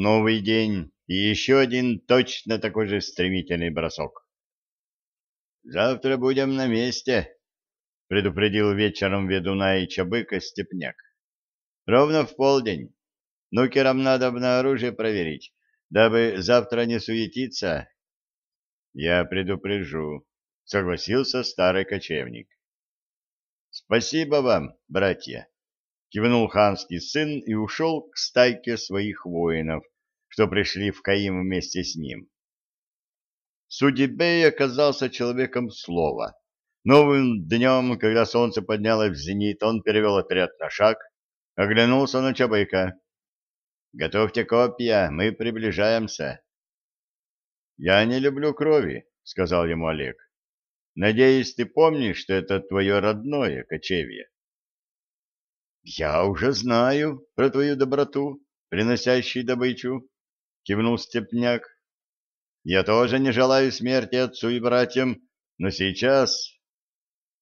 Новый день и еще один точно такой же стремительный бросок. «Завтра будем на месте», — предупредил вечером ведуна и чабыка Степняк. «Ровно в полдень. Нукерам надо на оружие проверить, дабы завтра не суетиться». «Я предупрежу», — согласился старый кочевник. «Спасибо вам, братья», — кивнул ханский сын и ушел к стайке своих воинов, что пришли в Каим вместе с ним. Судебей оказался человеком слова. Новым днем, когда солнце поднялось в зенит, он перевел отряд на шаг, оглянулся на Чабыка. «Готовьте копья, мы приближаемся». «Я не люблю крови», — сказал ему Олег. «Надеюсь, ты помнишь, что это твое родное кочевье». «Я уже знаю про твою доброту, приносящий добычу», — кивнул Степняк. Я тоже не желаю смерти отцу и братьям, но сейчас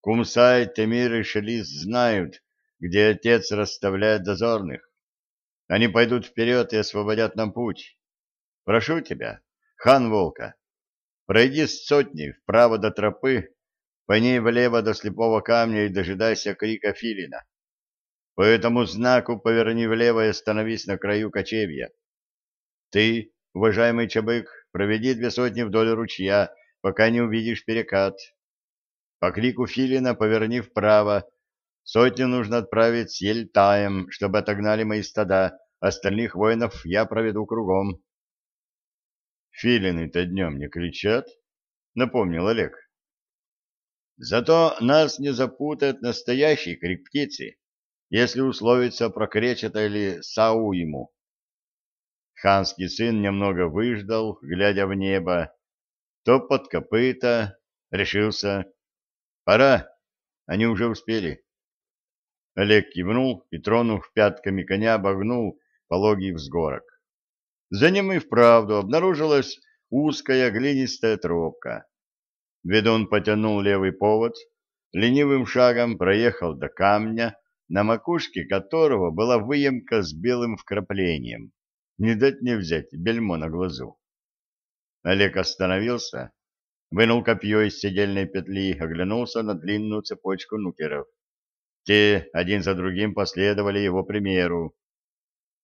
Кумсай, Темир и Шелис знают, где отец расставляет дозорных. Они пойдут вперед и освободят нам путь. Прошу тебя, хан Волка, пройди с сотни вправо до тропы, по ней влево до слепого камня и дожидайся крика филина. По этому знаку поверни влево и остановись на краю кочевья. Ты, уважаемый Чабык, проведи две сотни вдоль ручья, пока не увидишь перекат. По крику филина поверни вправо. Сотню нужно отправить с Ельтаем, чтобы отогнали мои стада. Остальных воинов я проведу кругом. Филины-то днем не кричат, напомнил Олег. Зато нас не запутает настоящий крик птицы, если условиться про кречета или сау ему. Ханский сын немного выждал, глядя в небо, то под копыта, решился. «Пора, они уже успели». Олег кивнул и, тронув пятками коня, обогнул пологий взгорок. За ним и вправду обнаружилась узкая глинистая тропка. Ведун потянул левый повод, ленивым шагом проехал до камня, на макушке которого была выемка с белым вкраплением. Не дать не взять, бельмо на глазу. Олег остановился, вынул копье из седельной петли, оглянулся на длинную цепочку нукеров. Те один за другим последовали его примеру.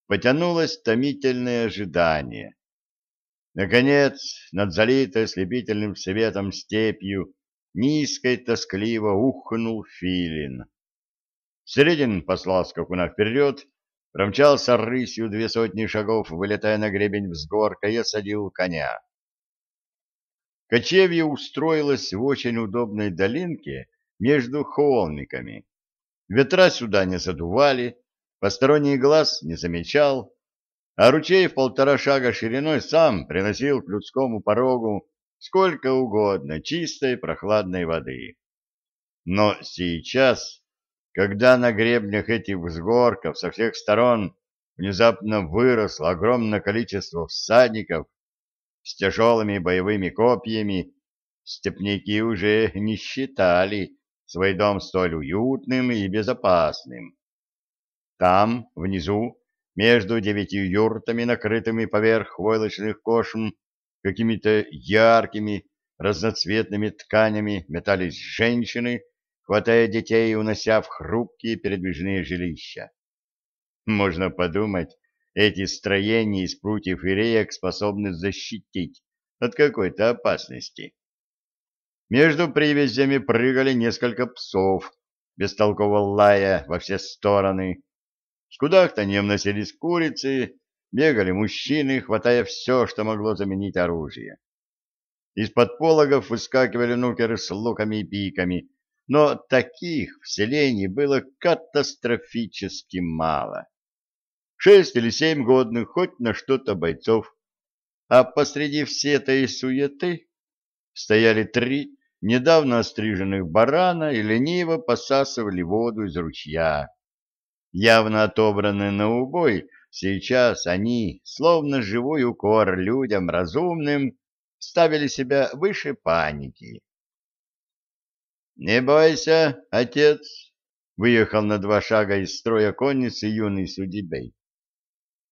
Потянулось томительное ожидание. Наконец, над залитой слепительным светом степью, низко и тоскливо ухнул филин. Середин послал скакуна вперед, промчался рысью две сотни шагов, вылетая на гребень взгорка, и осадил коня. Кочевье устроилось в очень удобной долинке между холмиками. Ветра сюда не задували, посторонний глаз не замечал, а ручей в полтора шага шириной сам приносил к людскому порогу сколько угодно чистой прохладной воды. Но сейчас когда на гребнях этих взгорков со всех сторон внезапно выросло огромное количество всадников с тяжелыми боевыми копьями, степняки уже не считали свой дом столь уютным и безопасным. Там, внизу, между девятью юртами, накрытыми поверх войлочных кошм, какими-то яркими разноцветными тканями метались женщины хватая детей и унося в хрупкие передвижные жилища. Можно подумать, эти строения из прутьев и реек способны защитить от какой-то опасности. Между привязями прыгали несколько псов, бестолково лая во все стороны. С кудахтаньем носились курицы, бегали мужчины, хватая все, что могло заменить оружие. Из-под пологов выскакивали нукеры с луками и пиками, но таких в селении было катастрофически мало. Шесть или семь годных хоть на что-то бойцов, а посреди всей этой суеты стояли три недавно остриженных барана и лениво посасывали воду из ручья. Явно отобранные на убой, сейчас они, словно живой укор людям разумным, ставили себя выше паники. «Не бойся, отец!» — выехал на два шага из строя конницы юный судебей.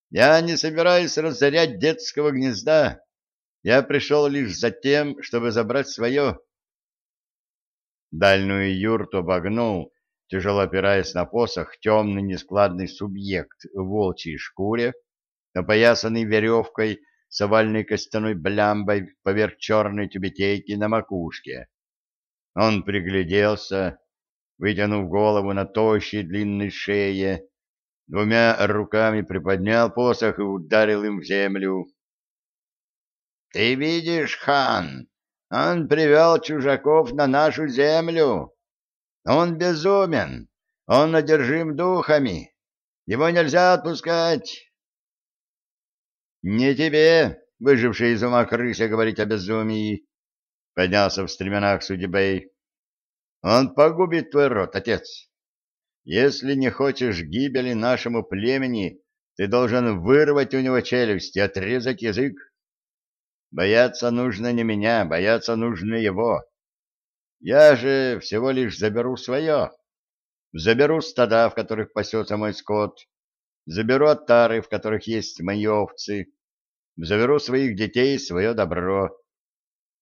Я не собираюсь разорять детского гнезда. Я пришел лишь за тем, чтобы забрать свое. Дальнюю юрту обогнул, тяжело опираясь на посох, темный нескладный субъект в волчьей шкуре, опоясанный веревкой с овальной костяной блямбой поверх черной тюбетейки на макушке. Он пригляделся, вытянув голову на тощей длинной шее, двумя руками приподнял посох и ударил им в землю. — Ты видишь, хан, он привел чужаков на нашу землю. Он безумен, он одержим духами, его нельзя отпускать. — Не тебе, выживший из ума крыся, говорить о безумии, — поднялся в стременах Судебей. — Он погубит твой род, отец. Если не хочешь гибели нашему племени, ты должен вырвать у него челюсть и отрезать язык. Бояться нужно не меня, бояться нужно его. Я же всего лишь заберу свое. Заберу стада, в которых пасется мой скот, заберу отары, в которых есть мои овцы, заберу своих детей и свое добро.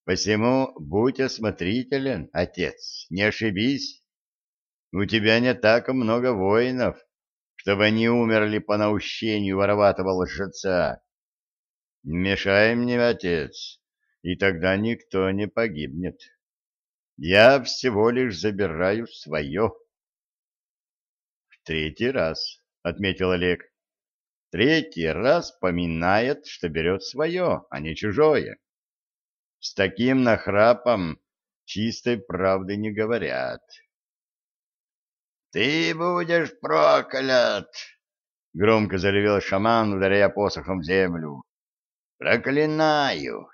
Посему будь осмотрителен, отец, не ошибись. У тебя не так много воинов, чтобы они умерли по наущению вороватого лжеца. Мешай мне, отец, и тогда никто не погибнет. Я всего лишь забираю свое. В третий раз, — отметил Олег. Третий раз поминает, что берет свое, а не чужое. С таким нахрапом чистой правды не говорят. «Ты будешь проклят!» — громко заревел шаман, ударяя посохом в землю. «Проклинаю!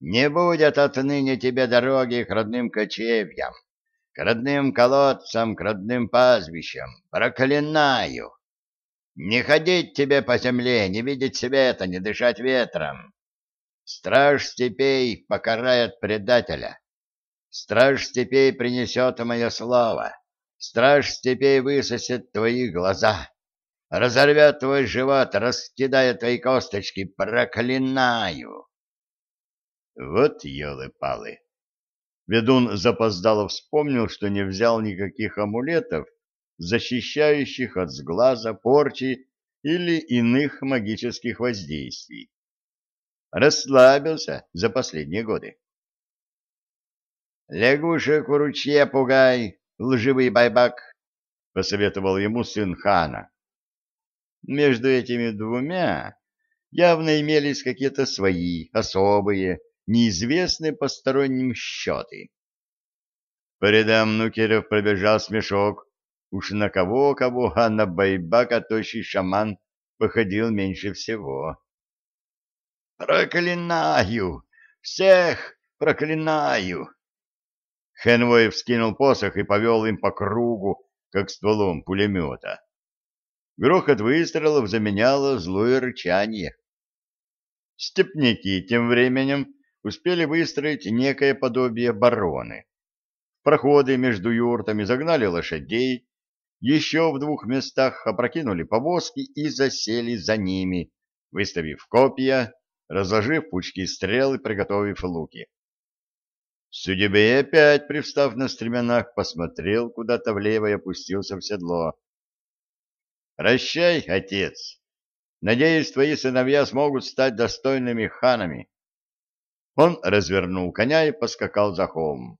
Не будет отныне тебе дороги к родным кочевьям, к родным колодцам, к родным пастбищам. Проклинаю! Не ходить тебе по земле, не видеть света, не дышать ветром. Страж степей покарает предателя. Страж степей принесет мое слово. Страж степей высосет твои глаза, разорвет твой живот, раскидая твои косточки. Проклинаю! Вот елы-палы! Ведун запоздало вспомнил, что не взял никаких амулетов, защищающих от сглаза, порчи или иных магических воздействий. Расслабился за последние годы. «Лягушек в ручье пугай, лживый байбак, — посоветовал ему сын хана. Между этими двумя явно имелись какие-то свои, особые, неизвестные посторонним счеты. По рядам нукеров пробежал смешок. Уж на кого-кого, а на байбака тощий шаман походил меньше всего. «Проклинаю! Всех проклинаю!» Хенвой вскинул посох и повел им по кругу, как стволом пулемета. Грохот выстрелов заменяло злое рычание. Степняки тем временем успели выстроить некое подобие бароны. Проходы между юртами загнали лошадей, еще в двух местах опрокинули повозки и засели за ними, выставив копья, разложив пучки стрел и приготовив луки. Судебей опять, привстав на стременах, посмотрел куда-то влево и опустился в седло. «Прощай, отец. Надеюсь, твои сыновья смогут стать достойными ханами». Он развернул коня и поскакал за холм.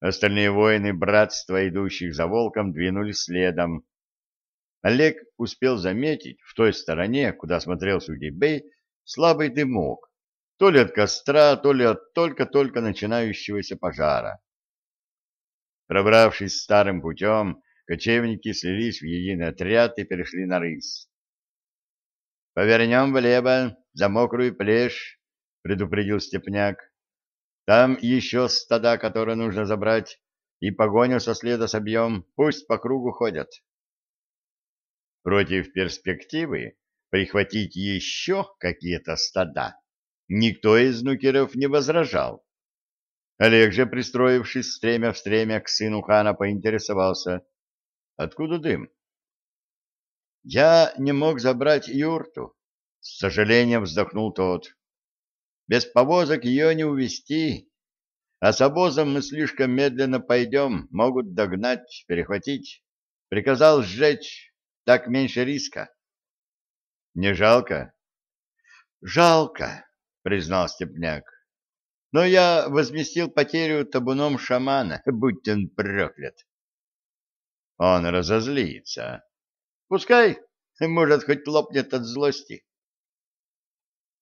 Остальные воины братства, идущих за волком, двинулись следом. Олег успел заметить в той стороне, куда смотрел Судебей, слабый дымок, то ли от костра, то ли от только-только начинающегося пожара. Пробравшись старым путем, кочевники слились в единый отряд и перешли на рысь. — Повернем влево, за мокрую плешь, — предупредил Степняк. — Там еще стада, которые нужно забрать, и погоню со следа собьем, пусть по кругу ходят. Против перспективы прихватить еще какие-то стада Никто из нукеров не возражал. Олег же, пристроившись стремя в стремя к сыну хана, поинтересовался. Откуда дым? Я не мог забрать юрту. С сожалением вздохнул тот. Без повозок ее не увезти. А с обозом мы слишком медленно пойдем, могут догнать, перехватить. Приказал сжечь, так меньше риска. Не жалко? Жалко, признал Степняк. Но я возместил потерю табуном шамана, будь он проклят. Он разозлится. Пускай, может, хоть лопнет от злости.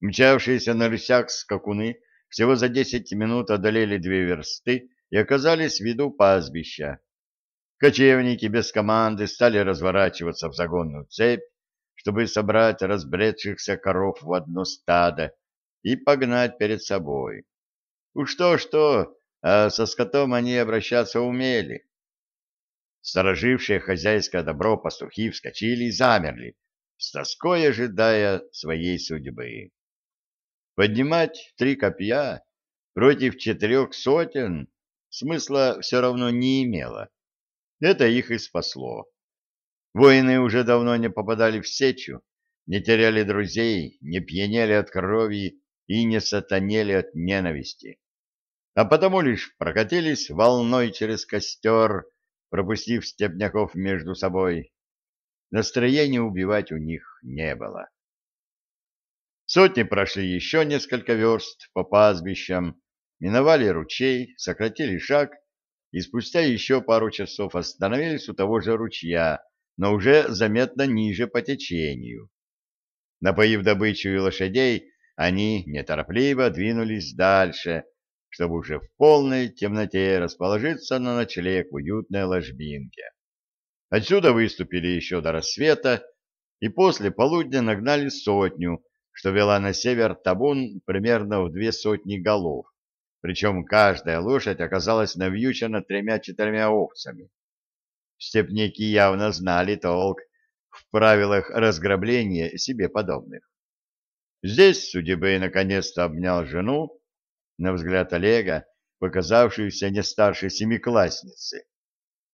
Мчавшиеся на рысях скакуны всего за десять минут одолели две версты и оказались в виду пастбища. Кочевники без команды стали разворачиваться в загонную цепь, чтобы собрать разбредшихся коров в одно стадо и погнать перед собой. Уж то-что, а со скотом они обращаться умели. Сторожившие хозяйское добро пастухи вскочили и замерли, с тоской ожидая своей судьбы. Поднимать три копья против четырех сотен смысла все равно не имело. Это их и спасло. Воины уже давно не попадали в сечу, не теряли друзей, не пьянели от крови и не сатанели от ненависти. А потому лишь прокатились волной через костер, пропустив степняков между собой. Настроения убивать у них не было. Сотни прошли еще несколько верст по пастбищам, миновали ручей, сократили шаг и спустя еще пару часов остановились у того же ручья, но уже заметно ниже по течению. Напоив добычу и лошадей, они неторопливо двинулись дальше, чтобы уже в полной темноте расположиться на ночлег в уютной ложбинке. Отсюда выступили еще до рассвета и после полудня нагнали сотню, что вела на север табун примерно в две сотни голов, причем каждая лошадь оказалась навьючена тремя-четырьмя овцами. Степняки явно знали толк в правилах разграбления себе подобных. Здесь Судебей наконец-то обнял жену, на взгляд Олега, показавшуюся не старше семиклассницы,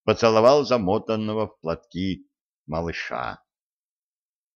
поцеловал замотанного в платки малыша.